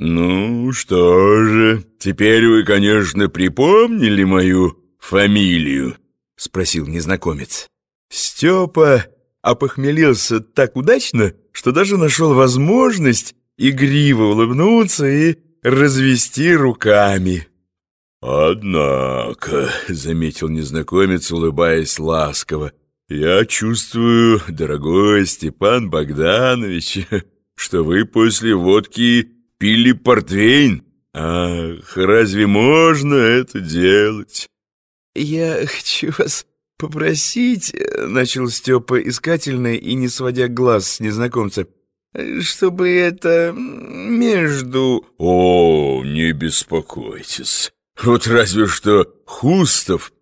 «Ну что же, теперь вы, конечно, припомнили мою фамилию?» — спросил незнакомец. Степа опохмелился так удачно, что даже нашел возможность игриво улыбнуться и развести руками. «Однако», — заметил незнакомец, улыбаясь ласково, «я чувствую, дорогой Степан Богданович, что вы после водки пили портвейн. Ах, разве можно это делать?» «Я хочу вас попросить», — начал Степа искательно и не сводя глаз с незнакомца, «чтобы это между...» «О, не беспокойтесь, вот разве что Хустов...»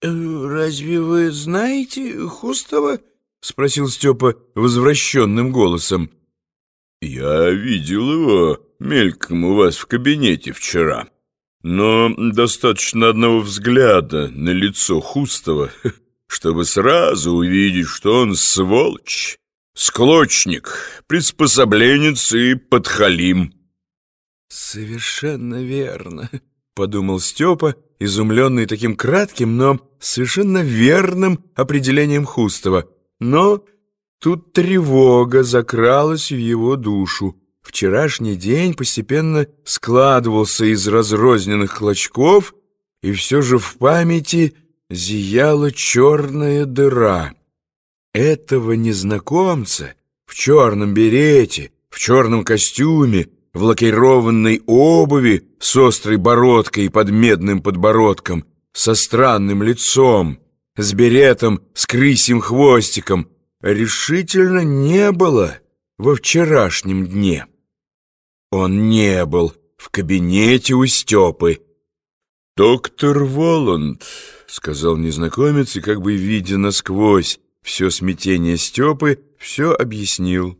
«Э, «Разве вы знаете Хустова?» — спросил Степа возвращенным голосом. «Я видел его мельком у вас в кабинете вчера». Но достаточно одного взгляда на лицо Хустова, чтобы сразу увидеть, что он сволочь, склочник, приспособленец и подхалим. «Совершенно верно», — подумал Степа, изумленный таким кратким, но совершенно верным определением Хустова. Но тут тревога закралась в его душу. Вчерашний день постепенно складывался из разрозненных клочков, и все же в памяти зияла черная дыра. Этого незнакомца в черном берете, в черном костюме, в лакированной обуви с острой бородкой и под медным подбородком, со странным лицом, с беретом с крысим хвостиком, решительно не было во вчерашнем дне. Он не был в кабинете у Степы. «Доктор Воланд», — сказал незнакомец, и как бы видя насквозь все смятение Степы, все объяснил.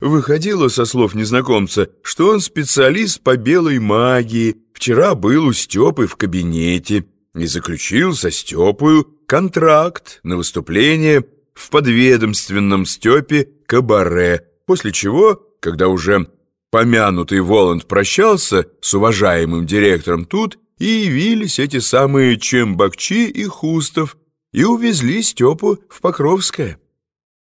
Выходило со слов незнакомца, что он специалист по белой магии, вчера был у Степы в кабинете и заключил со Степою контракт на выступление в подведомственном Степе кабаре, после чего, когда уже помянутый Воланд прощался с уважаемым директором тут, и явились эти самые Чембакчи и Хустов, и увезли Степу в Покровское.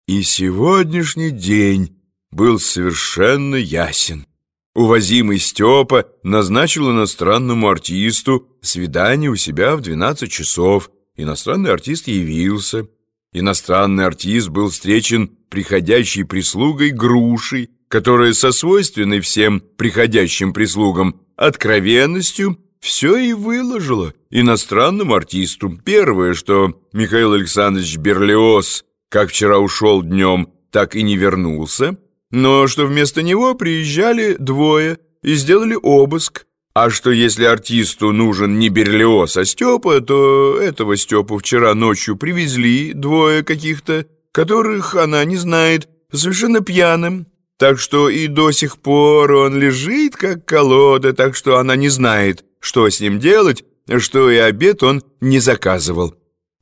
И сегодняшний день был совершенно ясен. Увозимый Степа назначил иностранному артисту свидание у себя в 12 часов. Иностранный артист явился. Иностранный артист был встречен приходящей прислугой грушей, которая со свойственной всем приходящим прислугам откровенностью все и выложила иностранному артисту. Первое, что Михаил Александрович Берлиоз, как вчера ушел днем, так и не вернулся, но что вместо него приезжали двое и сделали обыск, а что если артисту нужен не Берлиоз, а Степа, то этого Степу вчера ночью привезли двое каких-то, которых она не знает, совершенно пьяным, так что и до сих пор он лежит как колода, так что она не знает, что с ним делать, что и обед он не заказывал.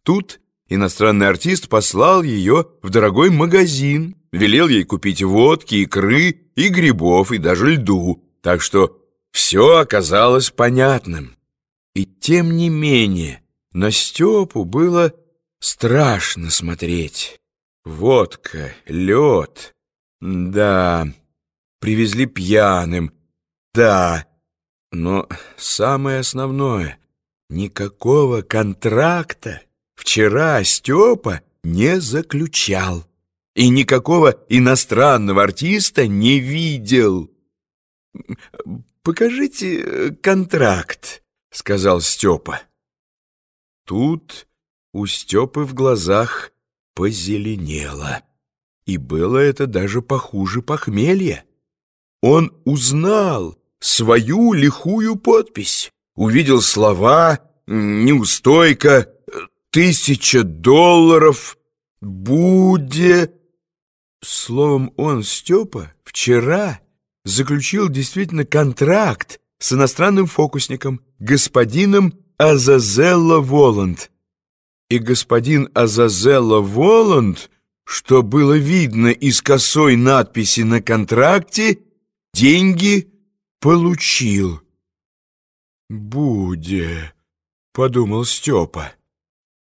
Тут иностранный артист послал ее в дорогой магазин, велел ей купить водки, икры и грибов, и даже льду, так что все оказалось понятным. И тем не менее на Степу было страшно смотреть. Водка, лед да, привезли пьяным. Да, но самое основное, никакого контракта вчера Степа не заключал и никакого иностранного артиста не видел. «Покажите э, контракт», — сказал Степа. Тут у Степы в глазах позеленело. И было это даже похуже похмелья. Он узнал свою лихую подпись, увидел слова «неустойка», «тысяча долларов», «буде». Словом, он, Степа, вчера заключил действительно контракт с иностранным фокусником, господином Азазелло Воланд. И господин Азазелло Воланд что было видно из косой надписи на контракте «Деньги получил. «Буде», — подумал Степа.